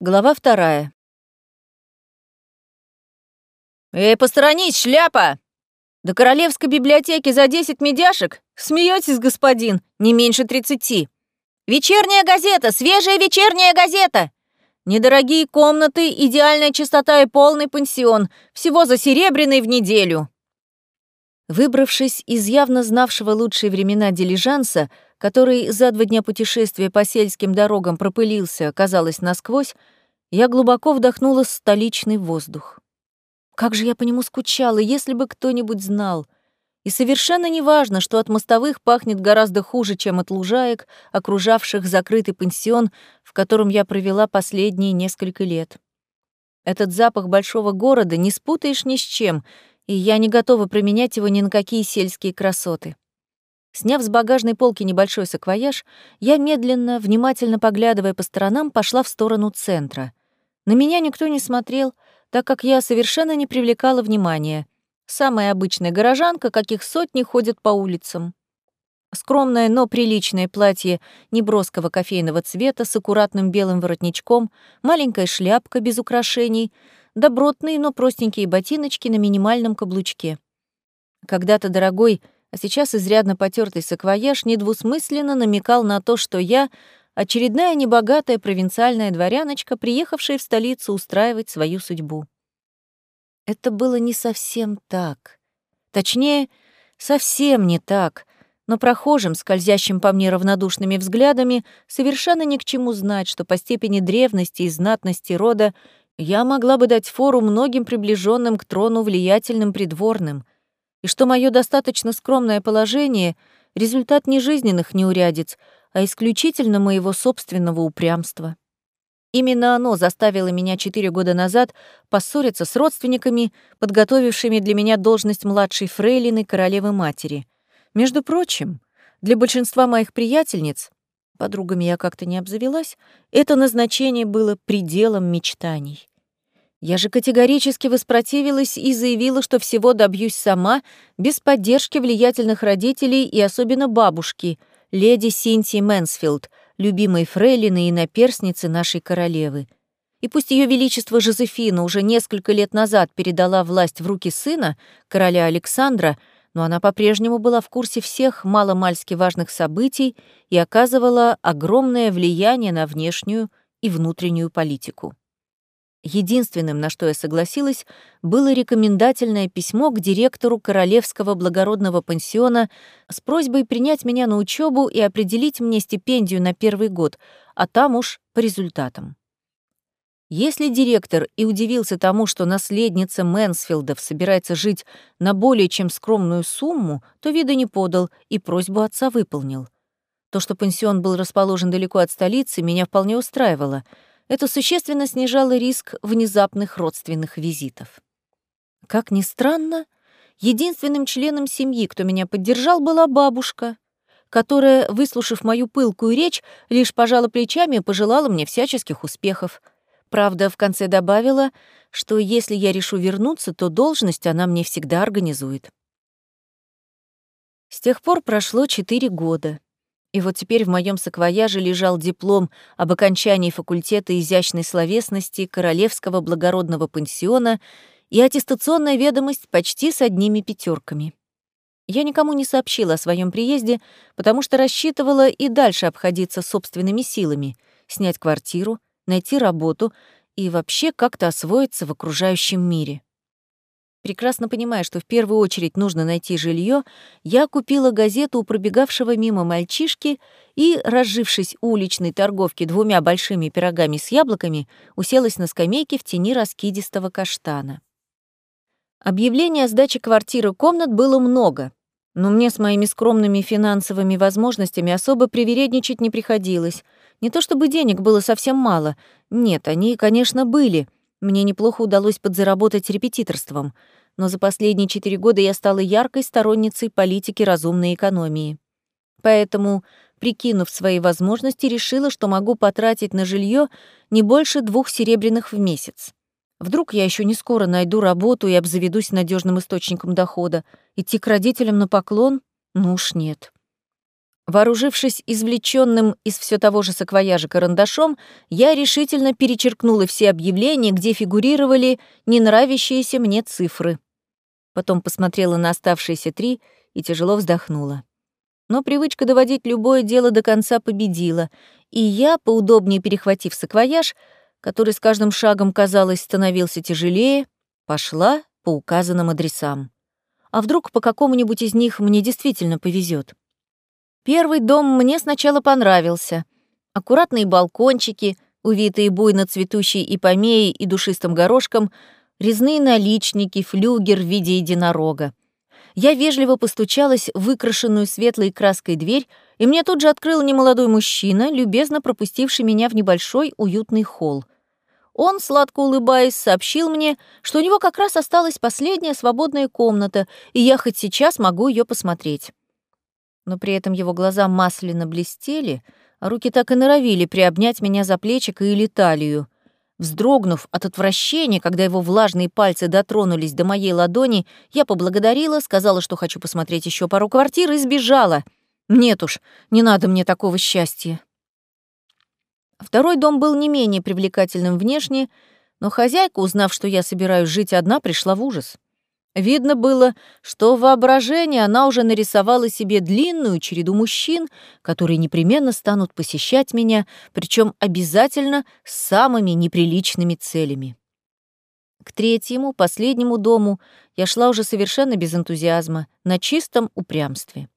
Глава вторая. «Эй, посторонись, шляпа! До королевской библиотеки за десять медяшек? Смеетесь, господин? Не меньше тридцати. Вечерняя газета, свежая вечерняя газета! Недорогие комнаты, идеальная чистота и полный пансион. Всего за серебряный в неделю». Выбравшись из явно знавшего лучшие времена дилижанса, который за два дня путешествия по сельским дорогам пропылился, казалось, насквозь, я глубоко вдохнула столичный воздух. Как же я по нему скучала, если бы кто-нибудь знал. И совершенно не важно, что от мостовых пахнет гораздо хуже, чем от лужаек, окружавших закрытый пансион, в котором я провела последние несколько лет. Этот запах большого города не спутаешь ни с чем — и я не готова применять его ни на какие сельские красоты. Сняв с багажной полки небольшой саквояж, я медленно, внимательно поглядывая по сторонам, пошла в сторону центра. На меня никто не смотрел, так как я совершенно не привлекала внимания. Самая обычная горожанка, каких сотни ходят по улицам. Скромное, но приличное платье неброского кофейного цвета с аккуратным белым воротничком, маленькая шляпка без украшений — добротные, но простенькие ботиночки на минимальном каблучке. Когда-то дорогой, а сейчас изрядно потертый саквояж недвусмысленно намекал на то, что я — очередная небогатая провинциальная дворяночка, приехавшая в столицу устраивать свою судьбу. Это было не совсем так. Точнее, совсем не так, но прохожим, скользящим по мне равнодушными взглядами, совершенно ни к чему знать, что по степени древности и знатности рода я могла бы дать фору многим приближенным к трону влиятельным придворным, и что мое достаточно скромное положение — результат не жизненных неурядиц, а исключительно моего собственного упрямства. Именно оно заставило меня четыре года назад поссориться с родственниками, подготовившими для меня должность младшей фрейлины королевы-матери. Между прочим, для большинства моих приятельниц, подругами я как-то не обзавелась, это назначение было пределом мечтаний. Я же категорически воспротивилась и заявила, что всего добьюсь сама, без поддержки влиятельных родителей и особенно бабушки, леди Синтии Мэнсфилд, любимой фрейлины и наперсницы нашей королевы. И пусть Ее Величество Жозефина уже несколько лет назад передала власть в руки сына, короля Александра, но она по-прежнему была в курсе всех маломальски важных событий и оказывала огромное влияние на внешнюю и внутреннюю политику. Единственным, на что я согласилась, было рекомендательное письмо к директору Королевского благородного пансиона с просьбой принять меня на учебу и определить мне стипендию на первый год, а там уж по результатам. Если директор и удивился тому, что наследница Мэнсфилдов собирается жить на более чем скромную сумму, то вида не подал и просьбу отца выполнил. То, что пансион был расположен далеко от столицы, меня вполне устраивало — это существенно снижало риск внезапных родственных визитов. Как ни странно, единственным членом семьи, кто меня поддержал, была бабушка, которая, выслушав мою пылкую речь, лишь пожала плечами и пожелала мне всяческих успехов. Правда, в конце добавила, что если я решу вернуться, то должность она мне всегда организует. С тех пор прошло четыре года. И вот теперь в моем саквояже лежал диплом об окончании факультета изящной словесности Королевского благородного пансиона и аттестационная ведомость почти с одними пятерками. Я никому не сообщила о своем приезде, потому что рассчитывала и дальше обходиться собственными силами, снять квартиру, найти работу и вообще как-то освоиться в окружающем мире. Прекрасно понимая, что в первую очередь нужно найти жилье, я купила газету у пробегавшего мимо мальчишки и, разжившись уличной торговки двумя большими пирогами с яблоками, уселась на скамейке в тени раскидистого каштана. Объявлений о сдаче квартиры комнат было много, но мне с моими скромными финансовыми возможностями особо привередничать не приходилось. Не то чтобы денег было совсем мало. Нет, они, конечно, были — мне неплохо удалось подзаработать репетиторством, но за последние четыре года я стала яркой сторонницей политики разумной экономии. Поэтому, прикинув свои возможности, решила, что могу потратить на жилье не больше двух серебряных в месяц. Вдруг я еще не скоро найду работу и обзаведусь надежным источником дохода. Идти к родителям на поклон? Ну уж нет. Вооружившись извлеченным из все того же саквояжа карандашом, я решительно перечеркнула все объявления, где фигурировали не нравящиеся мне цифры. Потом посмотрела на оставшиеся три и тяжело вздохнула. Но привычка доводить любое дело до конца победила, и я, поудобнее перехватив саквояж, который с каждым шагом, казалось, становился тяжелее, пошла по указанным адресам. А вдруг по какому-нибудь из них мне действительно повезет? Первый дом мне сначала понравился. Аккуратные балкончики, увитые буйно цветущей ипомеей и душистым горошком, резные наличники, флюгер в виде единорога. Я вежливо постучалась в выкрашенную светлой краской дверь, и мне тут же открыл немолодой мужчина, любезно пропустивший меня в небольшой уютный холл. Он, сладко улыбаясь, сообщил мне, что у него как раз осталась последняя свободная комната, и я хоть сейчас могу ее посмотреть но при этом его глаза масляно блестели, а руки так и норовили приобнять меня за плечико или талию. Вздрогнув от отвращения, когда его влажные пальцы дотронулись до моей ладони, я поблагодарила, сказала, что хочу посмотреть еще пару квартир и сбежала. Нет уж, не надо мне такого счастья. Второй дом был не менее привлекательным внешне, но хозяйка, узнав, что я собираюсь жить одна, пришла в ужас. Видно было, что в воображении она уже нарисовала себе длинную череду мужчин, которые непременно станут посещать меня, причем обязательно с самыми неприличными целями. К третьему, последнему дому я шла уже совершенно без энтузиазма, на чистом упрямстве.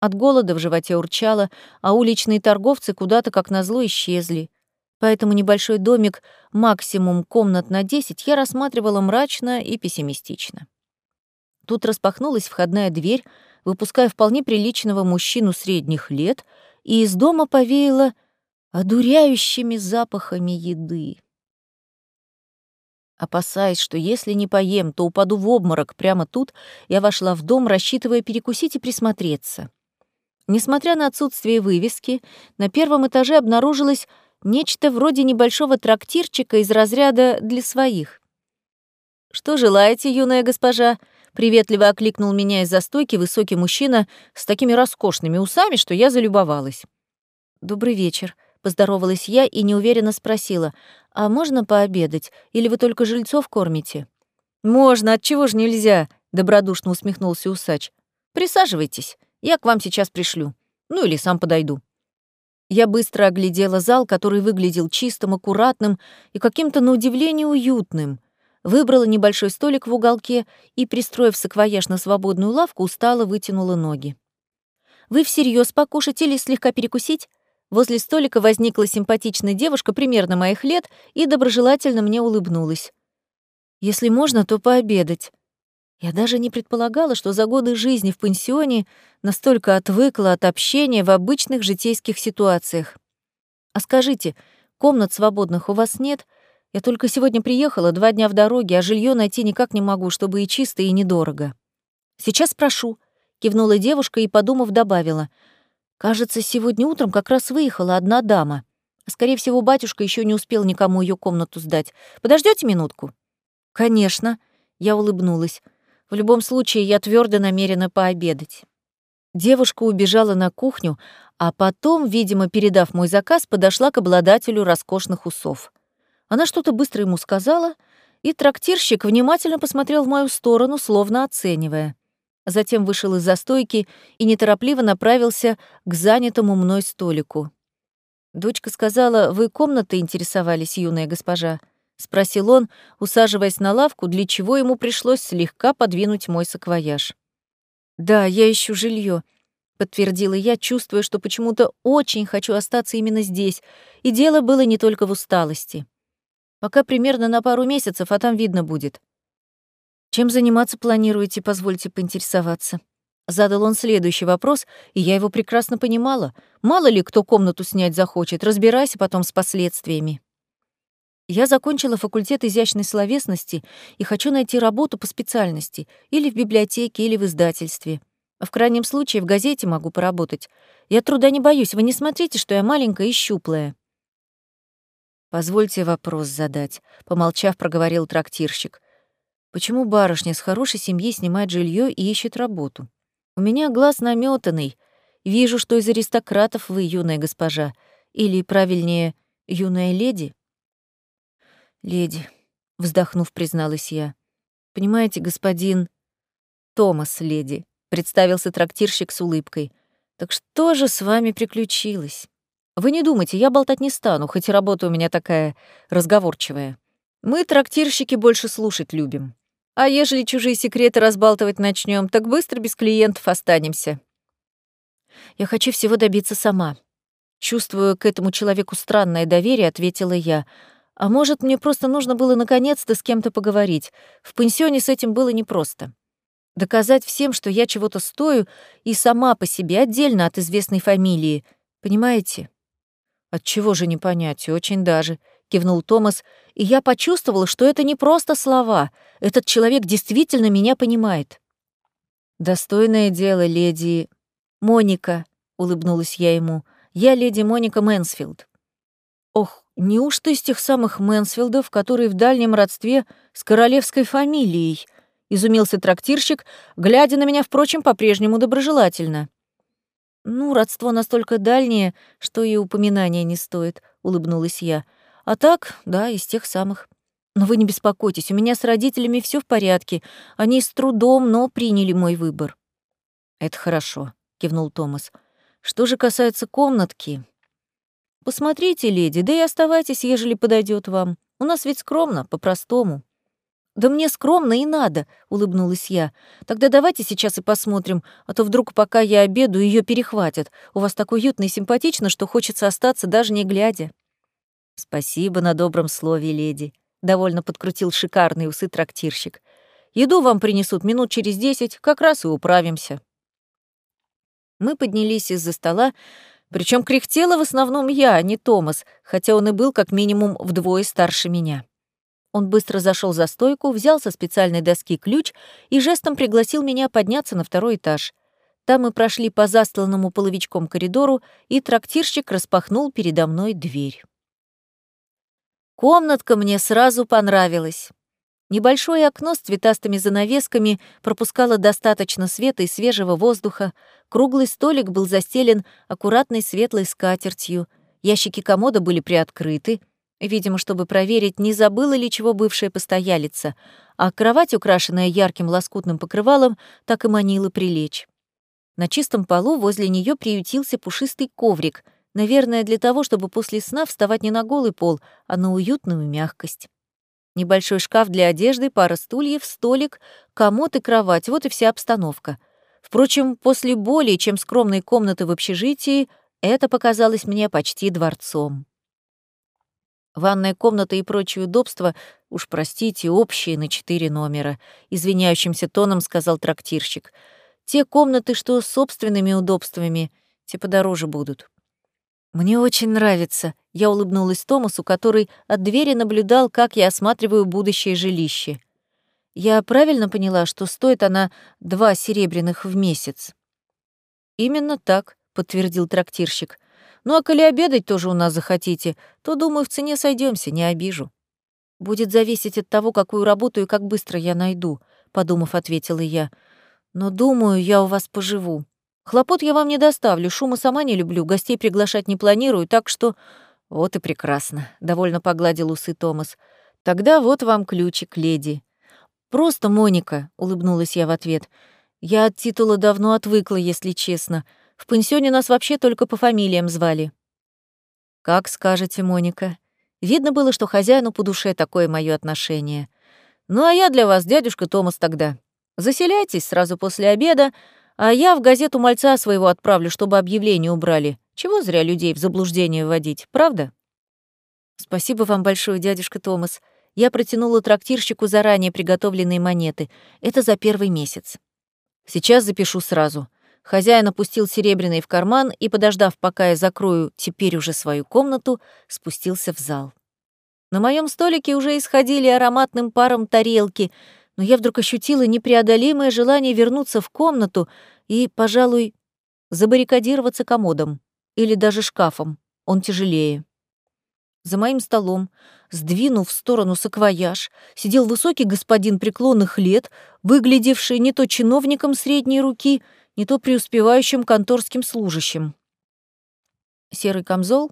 От голода в животе урчало, а уличные торговцы куда-то как назло исчезли. Поэтому небольшой домик, максимум комнат на 10, я рассматривала мрачно и пессимистично. Тут распахнулась входная дверь, выпуская вполне приличного мужчину средних лет, и из дома повеяло одуряющими запахами еды. Опасаясь, что если не поем, то упаду в обморок прямо тут, я вошла в дом, рассчитывая перекусить и присмотреться. Несмотря на отсутствие вывески, на первом этаже обнаружилось нечто вроде небольшого трактирчика из разряда «для своих». «Что желаете, юная госпожа?» Приветливо окликнул меня из-за стойки высокий мужчина с такими роскошными усами, что я залюбовалась. «Добрый вечер», — поздоровалась я и неуверенно спросила, «А можно пообедать? Или вы только жильцов кормите?» «Можно, отчего же нельзя?» — добродушно усмехнулся усач. «Присаживайтесь, я к вам сейчас пришлю. Ну или сам подойду». Я быстро оглядела зал, который выглядел чистым, аккуратным и каким-то на удивление уютным выбрала небольшой столик в уголке и, пристроив саквояж на свободную лавку, устало вытянула ноги. «Вы всерьез покушать или слегка перекусить?» Возле столика возникла симпатичная девушка примерно моих лет и доброжелательно мне улыбнулась. «Если можно, то пообедать». Я даже не предполагала, что за годы жизни в пансионе настолько отвыкла от общения в обычных житейских ситуациях. «А скажите, комнат свободных у вас нет?» Я только сегодня приехала, два дня в дороге, а жилье найти никак не могу, чтобы и чисто, и недорого. Сейчас спрошу, кивнула девушка и, подумав, добавила. Кажется, сегодня утром как раз выехала одна дама. Скорее всего, батюшка еще не успел никому ее комнату сдать. Подождете минутку? Конечно, я улыбнулась. В любом случае, я твердо намерена пообедать. Девушка убежала на кухню, а потом, видимо, передав мой заказ, подошла к обладателю роскошных усов. Она что-то быстро ему сказала, и трактирщик внимательно посмотрел в мою сторону, словно оценивая. Затем вышел из застойки и неторопливо направился к занятому мной столику. «Дочка сказала, вы комнатой интересовались, юная госпожа?» — спросил он, усаживаясь на лавку, для чего ему пришлось слегка подвинуть мой саквояж. «Да, я ищу жилье, подтвердила я, чувствуя, что почему-то очень хочу остаться именно здесь, и дело было не только в усталости. Пока примерно на пару месяцев, а там видно будет. Чем заниматься планируете, позвольте поинтересоваться. Задал он следующий вопрос, и я его прекрасно понимала. Мало ли кто комнату снять захочет, разбирайся потом с последствиями. Я закончила факультет изящной словесности и хочу найти работу по специальности, или в библиотеке, или в издательстве. В крайнем случае в газете могу поработать. Я труда не боюсь, вы не смотрите, что я маленькая и щуплая. «Позвольте вопрос задать», — помолчав, проговорил трактирщик. «Почему барышня с хорошей семьей снимает жилье и ищет работу? У меня глаз наметанный, Вижу, что из аристократов вы юная госпожа. Или, правильнее, юная леди?» «Леди», — вздохнув, призналась я. «Понимаете, господин...» «Томас, леди», — представился трактирщик с улыбкой. «Так что же с вами приключилось? Вы не думайте, я болтать не стану, хоть и работа у меня такая разговорчивая. Мы, трактирщики, больше слушать любим. А ежели чужие секреты разбалтывать начнем, так быстро без клиентов останемся. Я хочу всего добиться сама. Чувствую к этому человеку странное доверие, ответила я. А может, мне просто нужно было наконец-то с кем-то поговорить. В пансионе с этим было непросто. Доказать всем, что я чего-то стою, и сама по себе, отдельно от известной фамилии. Понимаете? Отчего же не понять, очень даже, кивнул Томас, и я почувствовала, что это не просто слова. Этот человек действительно меня понимает. Достойное дело, леди Моника, улыбнулась я ему. Я леди Моника Мэнсфилд. Ох, неужто из тех самых Мэнсфилдов, которые в дальнем родстве с королевской фамилией? Изумился трактирщик, глядя на меня, впрочем, по-прежнему доброжелательно. Ну, родство настолько дальнее, что и упоминания не стоит, улыбнулась я. А так, да, из тех самых. Но вы не беспокойтесь, у меня с родителями все в порядке. Они с трудом, но приняли мой выбор. Это хорошо, кивнул Томас. Что же касается комнатки? Посмотрите, леди, да и оставайтесь, ежели подойдет вам. У нас ведь скромно, по-простому. «Да мне скромно и надо», — улыбнулась я. «Тогда давайте сейчас и посмотрим, а то вдруг, пока я обеду, ее перехватят. У вас так уютно и симпатично, что хочется остаться, даже не глядя». «Спасибо на добром слове, леди», — довольно подкрутил шикарный усы трактирщик. «Еду вам принесут минут через десять, как раз и управимся». Мы поднялись из-за стола, причем кряхтела в основном я, а не Томас, хотя он и был как минимум вдвое старше меня. Он быстро зашел за стойку, взял со специальной доски ключ и жестом пригласил меня подняться на второй этаж. Там мы прошли по застланному половичком коридору, и трактирщик распахнул передо мной дверь. Комнатка мне сразу понравилась. Небольшое окно с цветастыми занавесками пропускало достаточно света и свежего воздуха, круглый столик был застелен аккуратной светлой скатертью, ящики комода были приоткрыты — видимо, чтобы проверить, не забыла ли чего бывшая постоялица, а кровать, украшенная ярким лоскутным покрывалом, так и манила прилечь. На чистом полу возле нее приютился пушистый коврик, наверное, для того, чтобы после сна вставать не на голый пол, а на уютную мягкость. Небольшой шкаф для одежды, пара стульев, столик, комод и кровать — вот и вся обстановка. Впрочем, после более чем скромной комнаты в общежитии это показалось мне почти дворцом. Ванная комната и прочие удобства, уж простите, общие на четыре номера, извиняющимся тоном сказал трактирщик. Те комнаты, что с собственными удобствами, те подороже будут. Мне очень нравится. Я улыбнулась Томасу, который от двери наблюдал, как я осматриваю будущее жилище. Я правильно поняла, что стоит она два серебряных в месяц? Именно так, подтвердил трактирщик. Ну а коли обедать тоже у нас захотите, то, думаю, в цене сойдемся, не обижу. Будет зависеть от того, какую работу и как быстро я найду, подумав, ответила я. Но думаю, я у вас поживу. Хлопот я вам не доставлю, шума сама не люблю, гостей приглашать не планирую, так что... Вот и прекрасно, довольно погладил усы Томас. Тогда вот вам ключик, леди. Просто Моника, улыбнулась я в ответ. Я от титула давно отвыкла, если честно. В пансионе нас вообще только по фамилиям звали. Как скажете, Моника. Видно было, что хозяину по душе такое мое отношение. Ну а я для вас, дядюшка Томас, тогда. Заселяйтесь сразу после обеда, а я в газету мальца своего отправлю, чтобы объявление убрали. Чего зря людей в заблуждение вводить, правда? Спасибо вам большое, дядюшка Томас. Я протянула трактирщику заранее приготовленные монеты. Это за первый месяц. Сейчас запишу сразу. Хозяин опустил серебряный в карман и, подождав, пока я закрою теперь уже свою комнату, спустился в зал. На моем столике уже исходили ароматным паром тарелки, но я вдруг ощутила непреодолимое желание вернуться в комнату и, пожалуй, забаррикадироваться комодом или даже шкафом. Он тяжелее. За моим столом, сдвинув в сторону саквояж, сидел высокий господин преклонных лет, выглядевший не то чиновником средней руки — не то преуспевающим конторским служащим. Серый камзол,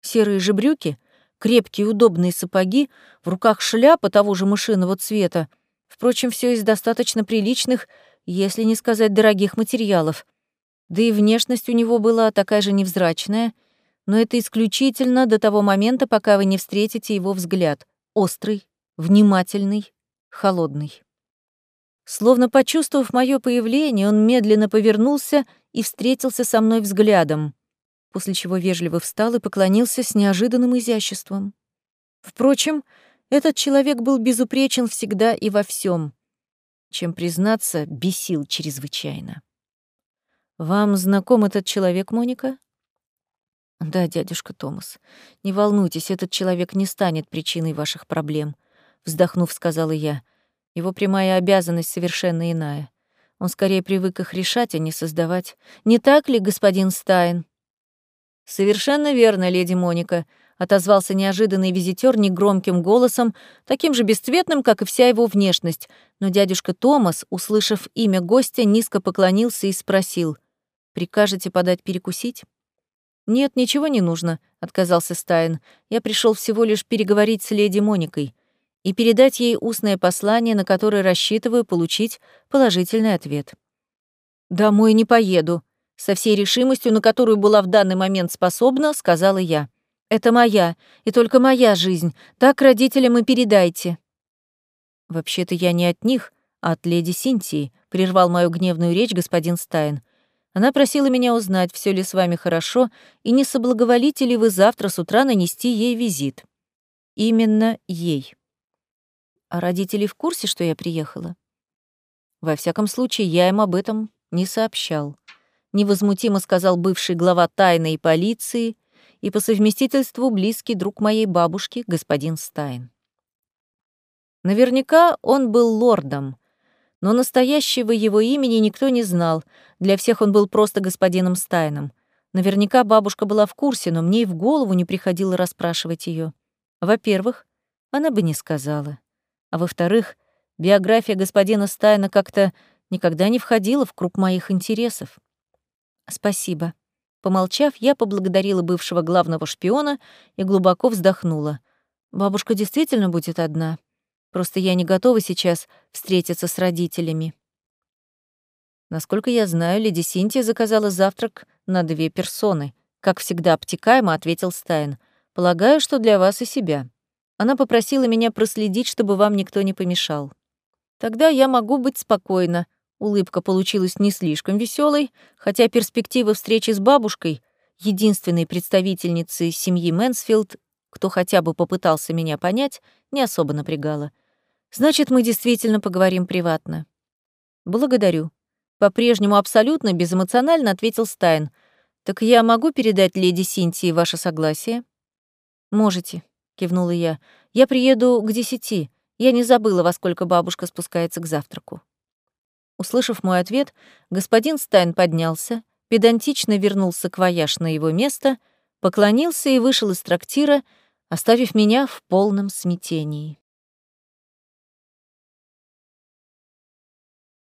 серые же брюки, крепкие удобные сапоги, в руках шляпа того же мышиного цвета. Впрочем, все из достаточно приличных, если не сказать дорогих материалов. Да и внешность у него была такая же невзрачная, но это исключительно до того момента, пока вы не встретите его взгляд. Острый, внимательный, холодный. Словно почувствовав мое появление, он медленно повернулся и встретился со мной взглядом, после чего вежливо встал и поклонился с неожиданным изяществом. Впрочем, этот человек был безупречен всегда и во всем, чем, признаться, бесил чрезвычайно. «Вам знаком этот человек, Моника?» «Да, дядюшка Томас. Не волнуйтесь, этот человек не станет причиной ваших проблем», — вздохнув, сказала я. Его прямая обязанность совершенно иная. Он скорее привык их решать, а не создавать. Не так ли, господин Стайн? Совершенно верно, леди Моника, отозвался неожиданный визитер негромким голосом, таким же бесцветным, как и вся его внешность. Но дядюшка Томас, услышав имя гостя, низко поклонился и спросил: "Прикажете подать перекусить?" «Нет, ничего не нужно», — отказался Стайн. «Я пришел всего лишь переговорить с леди Моникой и передать ей устное послание, на которое рассчитываю получить положительный ответ. «Домой не поеду», — со всей решимостью, на которую была в данный момент способна, сказала я. «Это моя, и только моя жизнь. Так родителям и передайте». «Вообще-то я не от них, а от леди Синтии», — прервал мою гневную речь господин Стайн. Она просила меня узнать, все ли с вами хорошо, и не соблаговолите ли вы завтра с утра нанести ей визит. Именно ей. А родители в курсе, что я приехала? Во всяком случае, я им об этом не сообщал. Невозмутимо сказал бывший глава тайной полиции и по совместительству близкий друг моей бабушки, господин Стайн. Наверняка он был лордом, но настоящего его имени никто не знал, для всех он был просто господином Стайном. Наверняка бабушка была в курсе, но мне и в голову не приходило расспрашивать ее. Во-первых, она бы не сказала. А во-вторых, биография господина Стайна как-то никогда не входила в круг моих интересов. Спасибо. Помолчав, я поблагодарила бывшего главного шпиона и глубоко вздохнула. Бабушка действительно будет одна. Просто я не готова сейчас встретиться с родителями. Насколько я знаю, леди Синтия заказала завтрак на две персоны. Как всегда обтекаемо ответил Стайн. Полагаю, что для вас и себя. Она попросила меня проследить, чтобы вам никто не помешал. Тогда я могу быть спокойна. Улыбка получилась не слишком веселой, хотя перспектива встречи с бабушкой, единственной представительницей семьи Мэнсфилд, кто хотя бы попытался меня понять, не особо напрягала. Значит, мы действительно поговорим приватно. Благодарю. По-прежнему абсолютно безэмоционально ответил Стайн. Так я могу передать леди Синтии ваше согласие? Можете, — кивнула я. «Я приеду к десяти. Я не забыла, во сколько бабушка спускается к завтраку». Услышав мой ответ, господин Стайн поднялся, педантично вернулся к вояж на его место, поклонился и вышел из трактира, оставив меня в полном смятении.